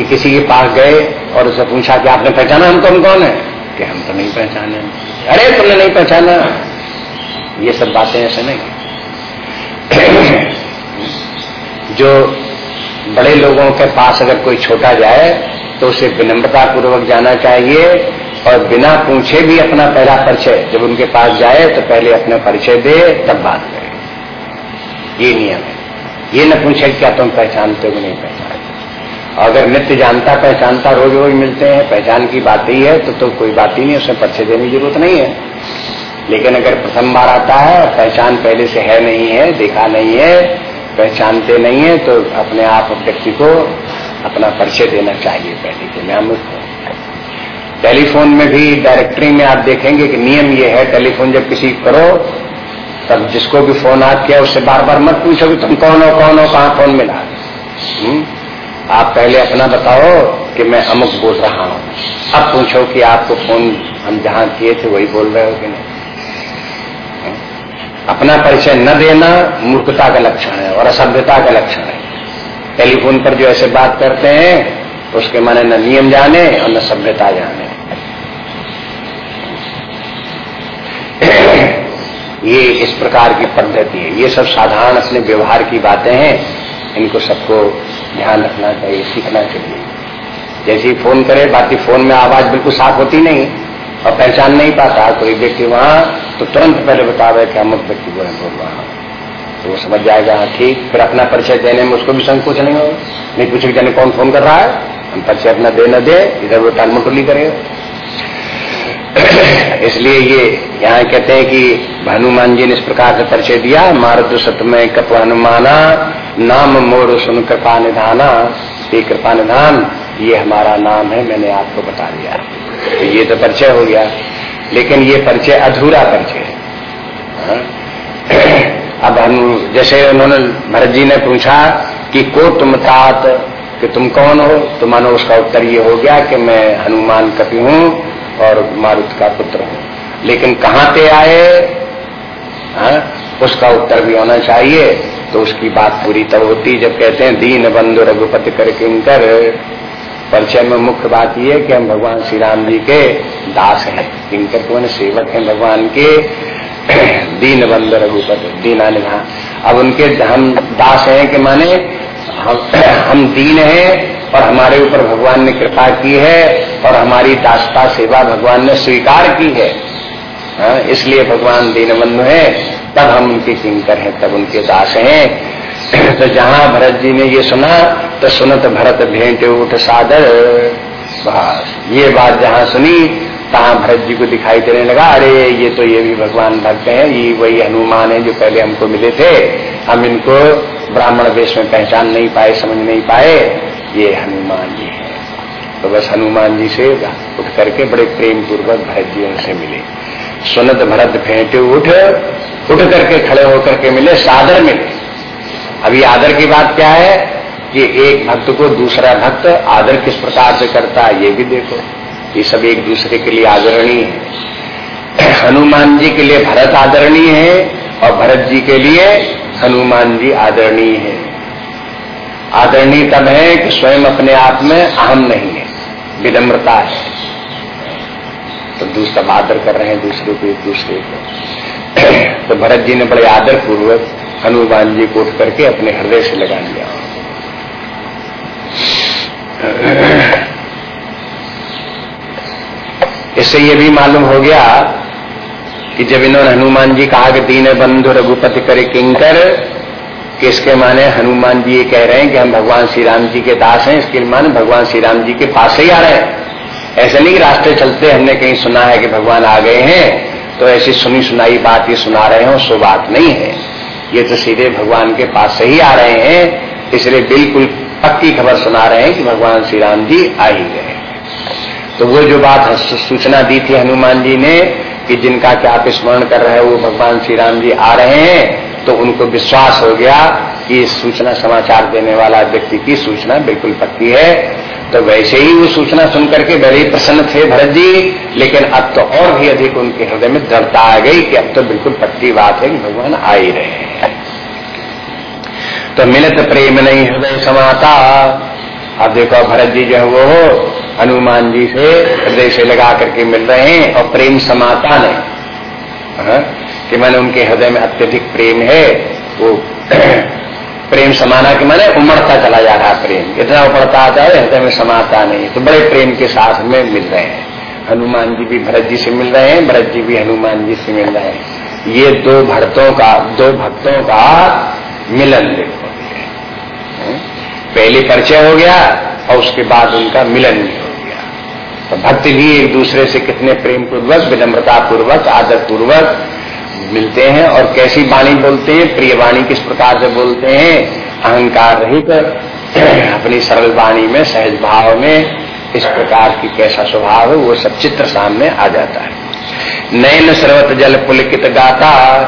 कि किसी के पास गए और उसे पूछा कि आपने पहचाना? हम कौन कौन है? कि हम तो नहीं पहचाने। अरे, तुमने नहीं पहचाना। ये सब बातें ऐसे नहीं जो बड़े लोगों के पास अगर कोई छोटा जाए तो उसे विनम्रता पूर्वक जाना चाहिए और बिना पूछे भी अपना पहला परिचय। जब उनके पास जाए तो पहले अपना परिचय दे, तब बात करे। ये नियम है। ये न पूछे क्या तुम पहचानते हो नहीं पहचानते। अगर नित्य जानता पहचानता रोज रोज मिलते हैं पहचान की बात ही है तो, तो कोई बात ही नहीं उसमें पर्चे देने की ज़रूरत नहीं है। लेकिन अगर प्रथम बार आता है पहचान पहले से है नहीं है देखा नहीं है पहचानते नहीं है तो अपने आप व्यक्ति को अपना परिचय देना चाहिए पहले कि मैं अमुक हूँ। टेलीफोन में भी डायरेक्टरी में आप देखेंगे कि नियम ये है टेलीफोन जब किसी करो तब जिसको भी फ़ोन आ किया उससे बार बार मत पूछो कि तुम कौन हो कौन हो कहाँ फ़ोन मिला। हुँ? आप पहले अपना बताओ कि मैं अमुक बोल रहा हूँ। अब पूछो कि आपको फ़ोन हम जहाँ किए थे वही बोल रहे हो कि नहीं? अपना परिचय न देना मूर्खता का लक्षण है और असभ्यता का लक्षण है। टेलीफोन पर जो ऐसे बात करते हैं, उसके माने न नियम जाने और न सभ्यता जाने। ये इस प्रकार की पद्धति है। ये सब साधारण अपने व्यवहार की बातें हैं। इनको सबको ध्यान रखना चाहिए, सीखना चाहिए। जैसे ही फ़ोन करे, बाकी फ़ोन में आवाज़ बिल्कुल साफ़ होती नहीं और पहचान नहीं पाता, कोई व्यक्ति वहाँ तो तुरंत पहले बता रहे कि अमुक व्यक्ति को बोल रहा तो वो समझ जाएगा हाँ ठीक। फिर अपना परिचय देने में उसको भी संकोच नहीं होगा। नहीं पूछे जाने कौन फ़ोन कर रहा है, हम परिचय अपना दे न दे, इधर वो टालमटोली करेगा। इसलिए ये यहाँ कहते हैं कि हनुमान जी ने इस प्रकार से परिचय दिया मारुद सतमय कप हनुमाना नाम मोर सुन कृपा निधाना ये कृपा निधान, ये हमारा नाम है, मैंने आपको बता दिया तो ये तो परिचय हो गया, लेकिन ये परिचय अधूरा परिचय है हाँ? अब हम, जैसे उन्होंने भरत जी ने पूछा कि को तुम तात, कि तुम कौन हो तो मानो उसका उत्तर ये हो गया कि मैं हनुमान कपि हूँ और मारुत का पुत्र हूँ। लेकिन कहाँ पे आए? हा? उसका उत्तर भी होना चाहिए। तो उसकी बात पूरी तब होती जब कहते हैं दीन बंधु रघुपति कर किंकर। परिचय में मुख्य बात यह है कि हम भगवान श्री राम जी के दास हैं। किंकर को सेवक हैं भगवान के? दीन बंधु रघुपति दीना निभा अब उनके हम दास हैं कि माने हम, हम दीन हैं और हमारे ऊपर भगवान ने कृपा की है और हमारी दासता सेवा भगवान ने स्वीकार की है। हाँ, इसलिए भगवान दीनबंधु है तब हम उनके किंकर हैं तब उनके दास हैं। तो जहाँ भरत जी ने ये सुना तो सुनत भरत भेंट उठ सादर। बस ये बात जहाँ सुनी तहां भरत जी को दिखाई देने लगा अरे ये तो ये भी भगवान भक्त हैं ये वही हनुमान है जो पहले हमको मिले थे। हम इनको ब्राह्मण वेश में पहचान नहीं पाए समझ नहीं पाए। ये हनुमान जी है। तो बस हनुमान जी से उठ करके बड़े प्रेम पूर्वक भरत जी उनसे मिले। सुनत भरत फेंटे उठ उठ करके खड़े होकर के मिले, सादर मिले। अभी आदर की बात क्या है कि एक भक्त को दूसरा भक्त आदर किस प्रकार से करता है, ये भी देखो। ये सब एक दूसरे के लिए आदरणीय है। हनुमान जी के लिए भरत आदरणीय है और भरत जी के लिए हनुमान जी आदरणीय है। आदरणीय तब है कि स्वयं अपने आप में अहम नहीं है, विनम्रता है। तो दूसरा आदर कर रहे हैं दूसरे को, एक दूसरे को। तो भरत जी ने बड़े आदर पूर्वक हनुमान जी को उठ करके अपने हृदय से लगा लिया। इससे ये भी मालूम हो गया कि जब इन्होंने हनुमान जी कहा कि दीन बंधु रघुपति करे किंकर कि इसके माने हनुमान जी ये कह रहे हैं कि हम भगवान श्री राम जी के दास हैं, इसके माने भगवान श्री राम जी के पास ही आ रहे हैं। ऐसे नहीं रास्ते चलते हमने कहीं सुना है कि भगवान आ गए हैं तो ऐसी सुनी सुनाई बात ये सुना रहे हो, सो बात नहीं है। ये तो सीधे भगवान के पास से ही आ रहे हैं, इसलिए बिल्कुल पक्की खबर सुना रहे हैं कि भगवान श्री राम जी आ ही गए तो वो जो बात सूचना दी थी हनुमान जी ने कि जिनका क्या आप स्मरण कर रहे हैं, वो भगवान श्री राम जी आ रहे हैं तो उनको विश्वास हो गया कि सूचना समाचार देने वाला व्यक्ति की सूचना बिल्कुल पक्की है। तो वैसे ही वो सूचना सुनकर के बड़े प्रसन्न थे भरत जी, लेकिन अब तो और भी अधिक उनके हृदय में दृढ़ता आ गई कि अब तो बिल्कुल पक्की बात है कि भगवान आ ही रहे हैं। तो मिलत प्रेम नहीं हृदय समाता। अब देखो भरत जी जो है वो हनुमान जी से हृदय से लगा करके मिल रहे हैं और प्रेम समाता नहीं। हाँ? कि मैंने उनके हृदय में अत्यधिक प्रेम है, वो प्रेम समाना के मैंने उमड़ता चला जा रहा प्रेम। इतना उमड़ता आता है हृदय में समाता नहीं। तो बड़े प्रेम के साथ में मिल रहे हैं। हनुमान जी भी भरत जी से मिल रहे हैं, भरत जी भी हनुमान जी से मिल रहे हैं। ये दो भक्तों का, दो भक्तों का मिलन देखो। हम्म? पहले परिचय हो गया, और उसके बाद उनका मिलन भी हो गया। तो भक्त भी एक दूसरे से कितने प्रेम पूर्वक विनम्रता पूर्वक आदर पूर्वक मिलते हैं और कैसी वाणी बोलते हैं, प्रिय वाणी किस प्रकार से बोलते हैं, अहंकार रहित अपनी सरल वाणी में, सहज भाव में, इस प्रकार की कैसा स्वभाव है, वो सब चित्र सामने आ जाता है। नयन सर्वत जल पुलकित गाता,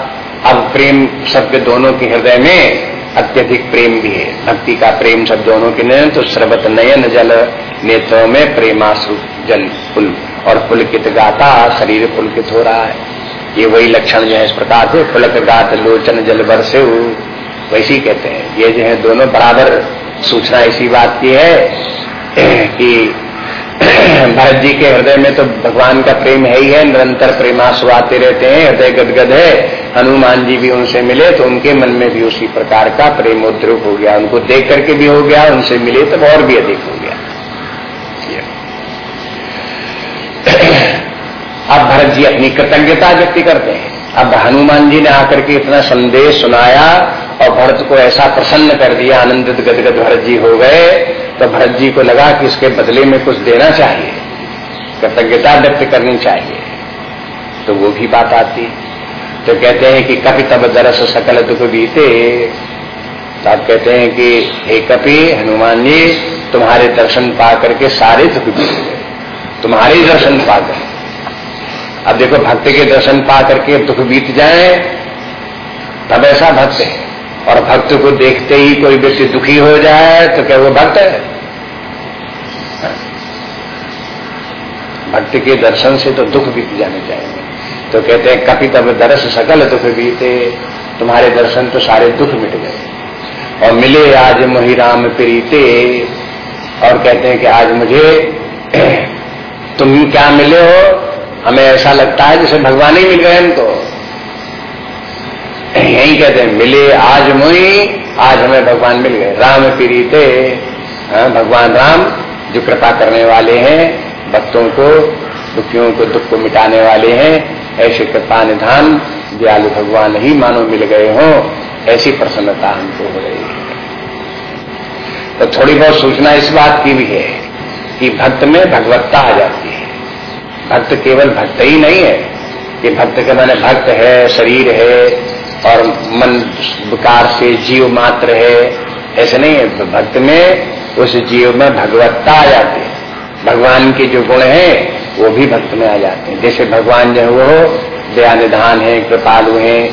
अब प्रेम सबके दोनों के हृदय में अत्यधिक प्रेम भी है। भक्ति का प्रेम सब दोनों के नयन तो सर्वत नयन जल नेत्रों में प्रेमाश्रु जल पुल और पुलकित गाता, शरीर पुलकित हो रहा है। ये वही लक्षण जो है इस प्रकार से पुलक गात लोचन जल बरसे वैसी कहते हैं। ये जो है दोनों बराबर सूचना इसी बात की है कि भरत जी के हृदय में तो भगवान का प्रेम है ही है, निरंतर प्रेमासु आते रहते हैं, हृदय गदगद है। हनुमान जी भी उनसे मिले तो उनके मन में भी उसी प्रकार का प्रेम उद्रुप हो गया। उनको देख करके भी हो गया, उनसे मिले तो और भी अधिक हो गया। अब भरत जी अपनी कृतज्ञता व्यक्त करते हैं। अब हनुमान जी ने आकर के इतना संदेश सुनाया और भरत को ऐसा प्रसन्न कर दिया, आनंदित गदगद भरत जी हो गए तो भरत जी को लगा कि इसके बदले में कुछ देना चाहिए, कृतज्ञता व्यक्त करनी चाहिए। तो वो भी बात आती। तो कहते हैं कि कपि तब दरस सकल दुख बीते। तो आप कहते हैं कि, हे कपि, हनुमान जी, तुम्हारे दर्शन पा करके सारे दुख बीत तुम्हारे दर्शन पाकर अब देखो भक्त के दर्शन पा करके दुख बीत जाए, तब ऐसा भक्त है। और भक्त को देखते ही कोई व्यक्ति दुखी हो जाए तो क्या वो भक्त है? भक्त के दर्शन से तो दुख बीत जाने चाहिए। तो कहते हैं, कपि तब दर्श सकल दुख बीते, तुम्हारे दर्शन तो सारे दुख मिट गए। और मिले आज मोहि राम प्रीते, और कहते हैं कि आज मुझे तुम क्या मिले हो? हमें ऐसा लगता है जैसे भगवान ही मिल गए हमको। यही कहते हैं मिले आज मुई आज हमें भगवान मिल गए। राम पीड़िते हाँ, भगवान राम जो कृपा करने वाले हैं भक्तों को दुखियों को दुख को मिटाने वाले हैं ऐसे कृपा निधान दयालु भगवान ही मानो मिल गए हो ऐसी प्रसन्नता हमको हो रही है। तो थोड़ी बहुत सूचना इस बात की भी है कि भक्त में भगवत्ता आ जाती भक्त केवल भक्त ही नहीं है। कि भक्त के माने भक्त है, शरीर है, और मन विकार से जीव मात्र है। ऐसे नहीं है। भक्त में उस जीव में भगवत्ता आ जाती है। भगवान के जो गुण हैं, वो भी भक्त में आ जाते हैं। जैसे भगवान जो है, वो दया निधान है, कृपालु हैं,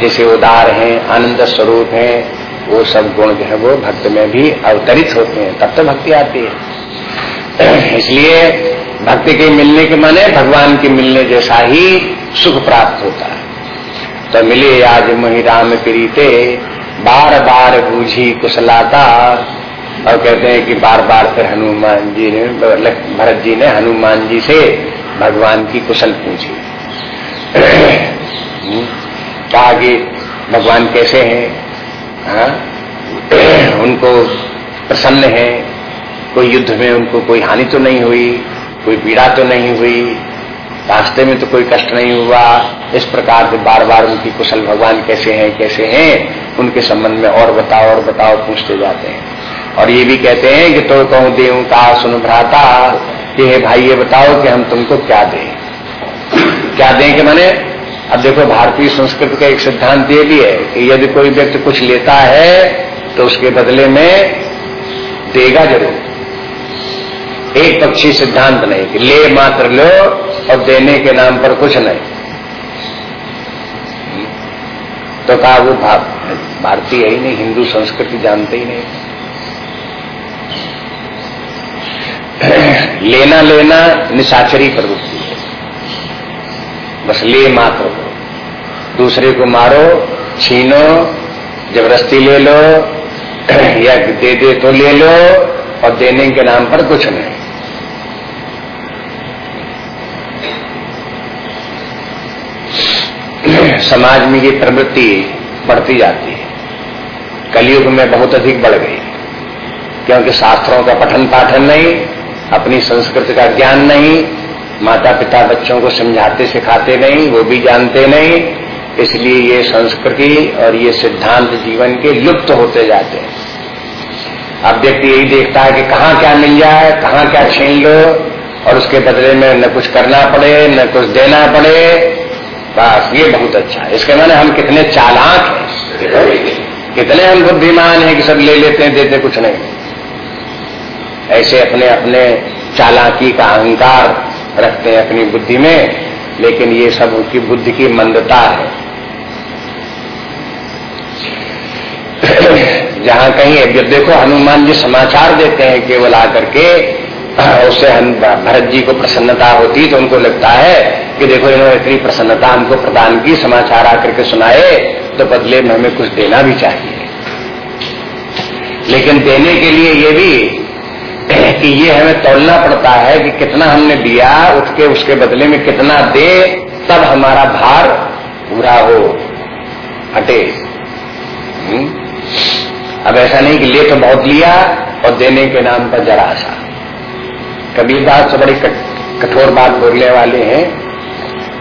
जैसे उदार हैं, आनंद स्वरूप हैं, वो सब गुण जो है, वो भक्त में भी अवतरित होते हैं। तब तो भक्ति आती है। इसलिए भक्ति के मिलने के माने भगवान के मिलने जैसा ही सुख प्राप्त होता है। तो मिले आज मोहि राम प्रीते, बार बार बूझी कुशलाता। और कहते हैं कि बार बार फिर हनुमान जी ने भरत जी ने हनुमान जी से भगवान की कुशल पूछी। कहा कि भगवान कैसे हैं? हा? उनको प्रसन्न है? कोई युद्ध में उनको कोई हानि तो नहीं हुई? कोई पीड़ा तो नहीं हुई, रास्ते में तो कोई कष्ट नहीं हुआ। इस प्रकार से बार बार उनकी कुशल भगवान कैसे हैं कैसे हैं, उनके संबंध में और बताओ और बताओ, पूछते जाते हैं। और ये भी कहते हैं कि तो कहूँ देव का सुन भ्राता, कि हे भाई, ये बताओ कि हम तुमको क्या दें? क्या दें कि मैंने? अब देखो, भारतीय संस्कृति का एक सिद्धांत ये भी है कि यदि कोई व्यक्ति कुछ लेता है तो उसके बदले में देगा ज़रूर। एक पक्षी सिद्धांत नहीं कि ले मात्र लो और देने के नाम पर कुछ नहीं। तो कहा वो भारतीय ही नहीं, हिंदू संस्कृति जानते ही नहीं। लेना लेना निशाचरी प्रवृत्ति है। बस ले मात्र लो। दूसरे को मारो, छीनो जबरस्ती ले लो, या दे दे तो ले लो, और देने के नाम पर कुछ नहीं। समाज में ये प्रवृत्ति बढ़ती जाती है। कलयुग में बहुत अधिक बढ़ गई क्योंकि शास्त्रों का पठन पाठन नहीं, अपनी संस्कृति का ज्ञान नहीं माता पिता बच्चों को समझाते सिखाते नहीं, वो भी जानते नहीं, इसलिए ये संस्कृति और ये सिद्धांत जीवन के लुप्त होते जाते हैं। अब व्यक्ति यही देखता है कि कहाँ क्या मिल जाए, कहाँ क्या छीन लो, और उसके बदले में न कुछ करना पड़े, न कुछ देना पड़े बस ये बहुत अच्छा है। इसके मैंने हम कितने चालाक हैं। कितने हम बुद्धिमान हैं कि सब ले लेते हैं, देते कुछ नहीं। ऐसे अपने अपने चालाकी का अहंकार रखते हैं अपनी बुद्धि में, लेकिन ये सब उनकी बुद्धि की मंदता है। जहाँ कहीं देखो, हनुमान जी समाचार देते हैं केवल आकर के उससे हम भरत जी को प्रसन्नता होती तो उनको लगता है कि देखो इन्होंने इतनी प्रसन्नता हमको प्रदान की, समाचार आकर के सुनाए तो बदले में हमें कुछ देना भी चाहिए। लेकिन देने के लिए ये भी कि ये हमें तोलना पड़ता है कि कितना हमने दिया उसके उसके बदले में कितना दे, तब हमारा भार पूरा हो, हटे। हम्म? अब ऐसा नहीं कि ले तो बहुत लिया और देने के नाम पर जरा सा। कबीर दास तो बड़ी कठोर बात बोलने वाले हैं।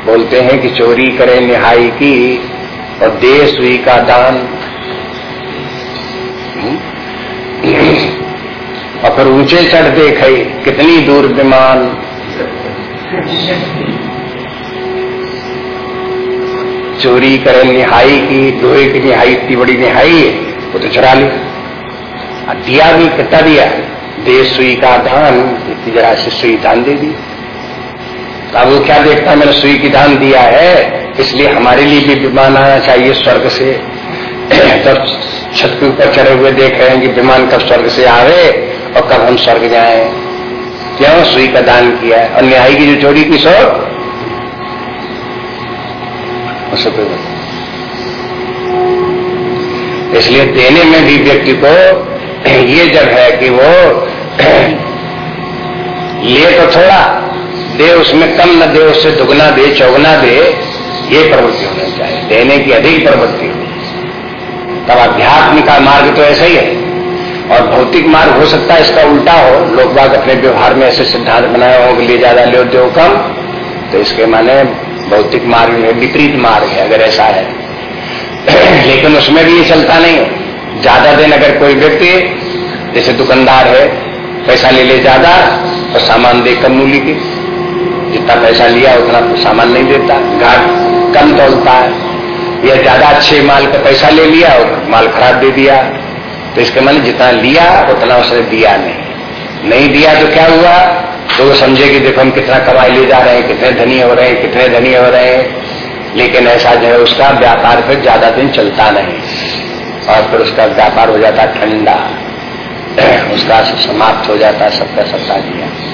बोलते हैं कि चोरी करे निहाई की और दे सुई का दान। हम्म? और फिर ऊँचे चढ़ देखे, कितनी दूर विमान। चोरी करे निहाई की, लोहे की निहाई इतनी बड़ी निहाई है, वो तो चुरा ली। दिया भी, कितना दिया? दे सुई का धान इतनी जरा से सुई दान दे दी। अब वो क्या देखता मैंने सुई की दान दिया है, इसलिए हमारे लिए भी विमान आना चाहिए स्वर्ग से। तब छत के ऊपर चढ़े हुए देख रहे हैं कि विमान कब स्वर्ग से आवे और कब हम स्वर्ग जाए। क्यों? सुई का दान किया है। और न्याय की जो चोरी की सो? इसलिए देने में भी व्यक्ति को ये जब है कि वो ले तो थोड़ा दे उसमें कम न दे उससे दुगना दे, चौगना दे, ये प्रवृत्ति होनी चाहिए। देने की अधिक प्रवृत्ति हो तब अध्यात्म का मार्ग तो ऐसा ही है। और भौतिक मार्ग हो सकता है इसका उल्टा हो। लोग बाग अपने व्यवहार में ऐसे सिद्धांत बनाए हो कि ले ज़्यादा ले दो कम। तो इसके माने भौतिक मार्ग में विपरीत मार्ग है, अगर ऐसा है। लेकिन उसमें भी ये चलता नहीं ज़्यादा दिन अगर कोई व्यक्ति, जैसे दुकानदार है पैसा ले ले ज़्यादा और सामान दे कम मूल्य के। जितना पैसा लिया, उतना सामान नहीं देता। घाट कम तोलता है। या ज़्यादा अच्छे माल का पैसा ले लिया और माल खराब दे दिया। तो इसके मन जितना लिया, उतना उसने दिया नहीं। नहीं दिया तो क्या हुआ? तो वो समझे कि देखो हम कितना कमाई ले जा रहे हैं, कितने धनी हो रहे हैं, कितने धनी हो रहे हैं। लेकिन ऐसा जो है, उसका व्यापार फिर ज़्यादा दिन चलता नहीं। और फिर उसका व्यापार हो जाता ठंडा। उसका समाप्त हो जाता है, सबका सबका दिया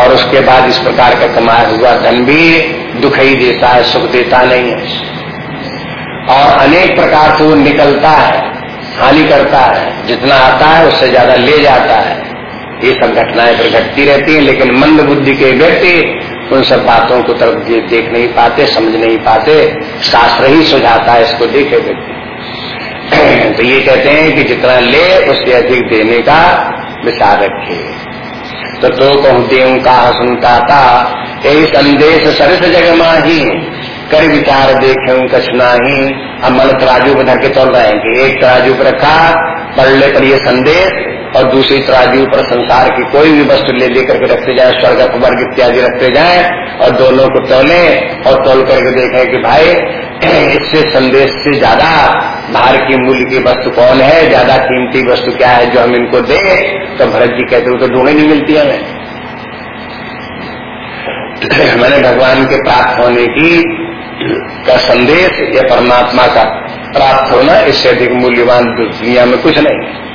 और उसके बाद इस प्रकार का कमाया हुआ, धन भी दुख ही देता है, सुख देता नहीं है। और अनेक प्रकार से वो निकलता है, हानि करता है, जितना आता है, उससे ज़्यादा ले जाता है। ये सब घटनाएँ फिर घटती रहती है, लेकिन मंद बुद्धि के व्यक्ति उन सब बातों को तरफ़ देख नहीं पाते, समझ नहीं पाते। शास्त्र ही सुझाता है, इसको देखे व्यक्ति। तो ये कहते हैं कि जितना ले, उससे अधिक देने का विचार रखे। तो तो कहूँ देव का सुनता था, यही संदेश सरस जग माही। कर विचार देखे कछ ही अब मन तराजू में धर के चल रहे हैं कि एक तराजू पर रखा पढ़ने पर ये संदेश और दूसरी तराजू पर संसार की कोई भी वस्तु ले लेकर के रखते जाए, स्वर्ग वर्ग इत्यादि रखते जाए और दोनों को तोले और तोल करके देखें कि भाई इससे संदेश से ज़्यादा भार की मूल्य की वस्तु कौन है? ज़्यादा कीमती वस्तु क्या है जो हम इनको दे? तो भरत जी कहते हो तो ढूंढे नहीं मिलती हमें। मैंने भगवान के प्राप्त होने की का संदेश या परमात्मा का प्राप्त होना इससे अधिक मूल्यवान दुनिया में कुछ नहीं है।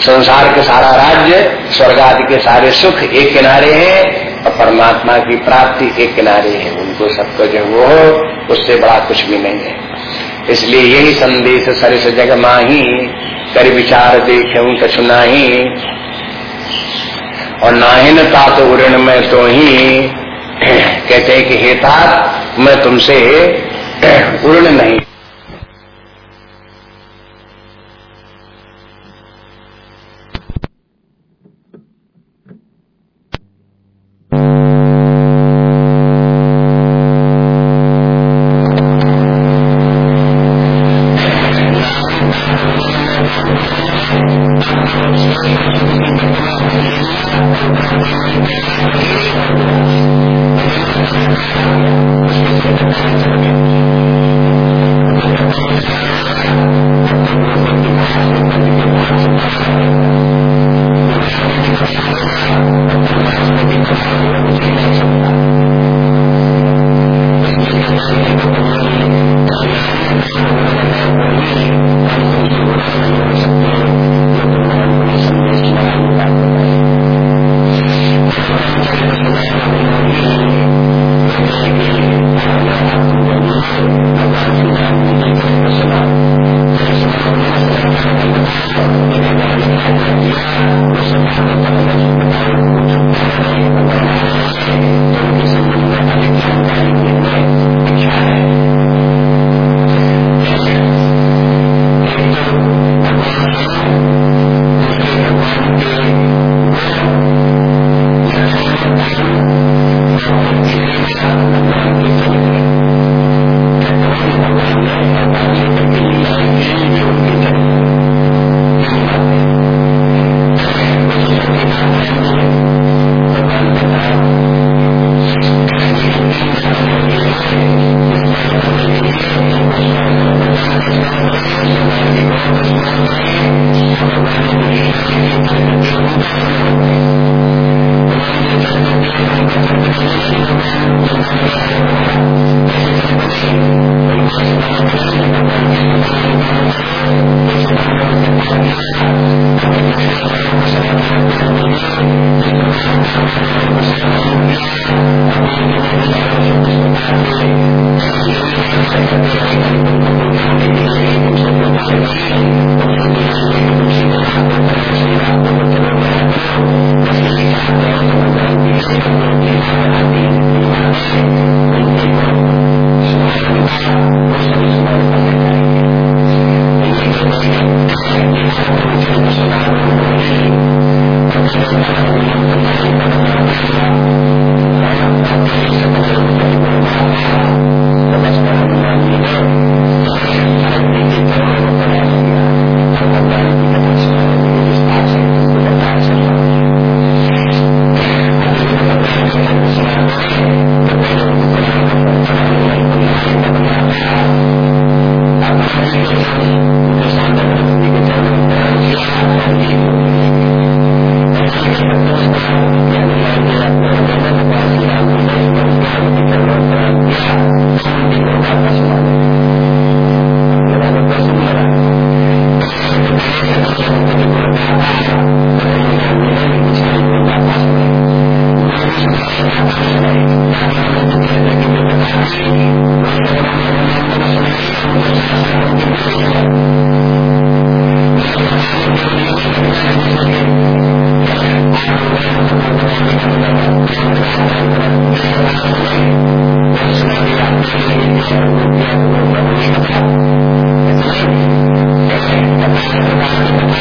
संसार के सारा राज्य, स्वर्ग आदि के सारे सुख एक किनारे हैं। और परमात्मा की प्राप्ति एक किनारे है। उनको सबको जो वो हो, उससे बड़ा कुछ भी नहीं है। इसलिए यही संदेश सरस जग माही, कर विचार देखे कछु नाही और नाहिन तात उऋण में तो ही कहते कि हे तात, मैं तुमसे उर्ण नहीं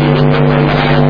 जीवित करना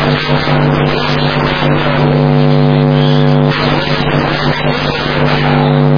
Thank you.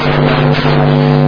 Thank you.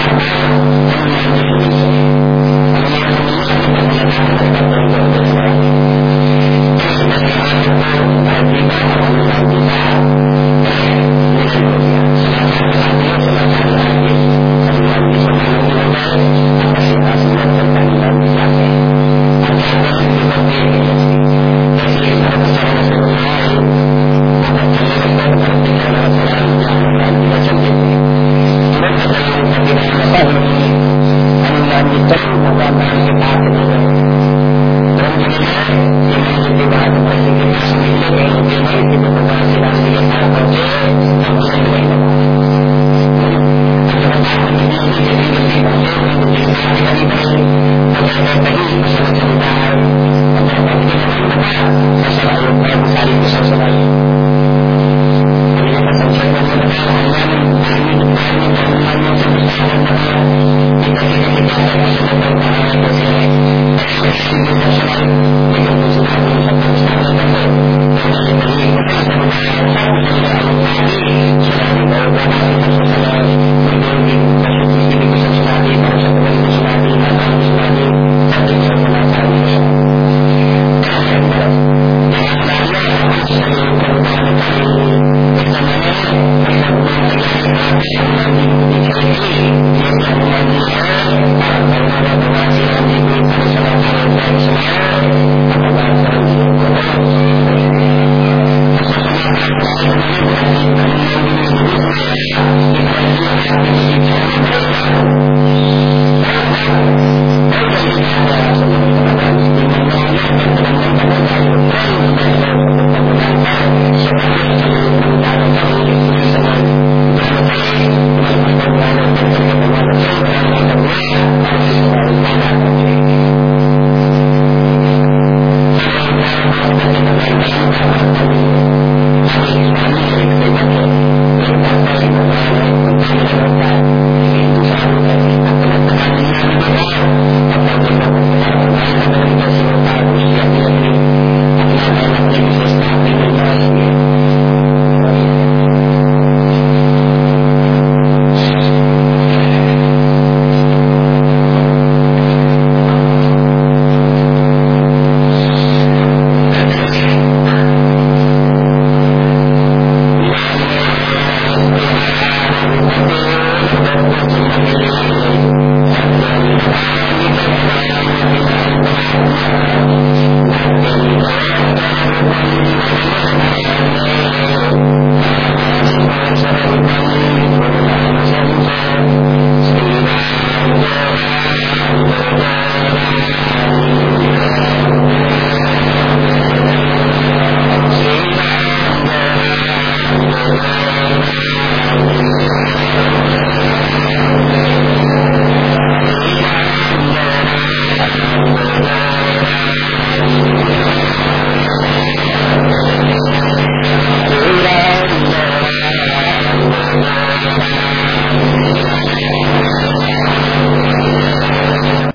Thank you.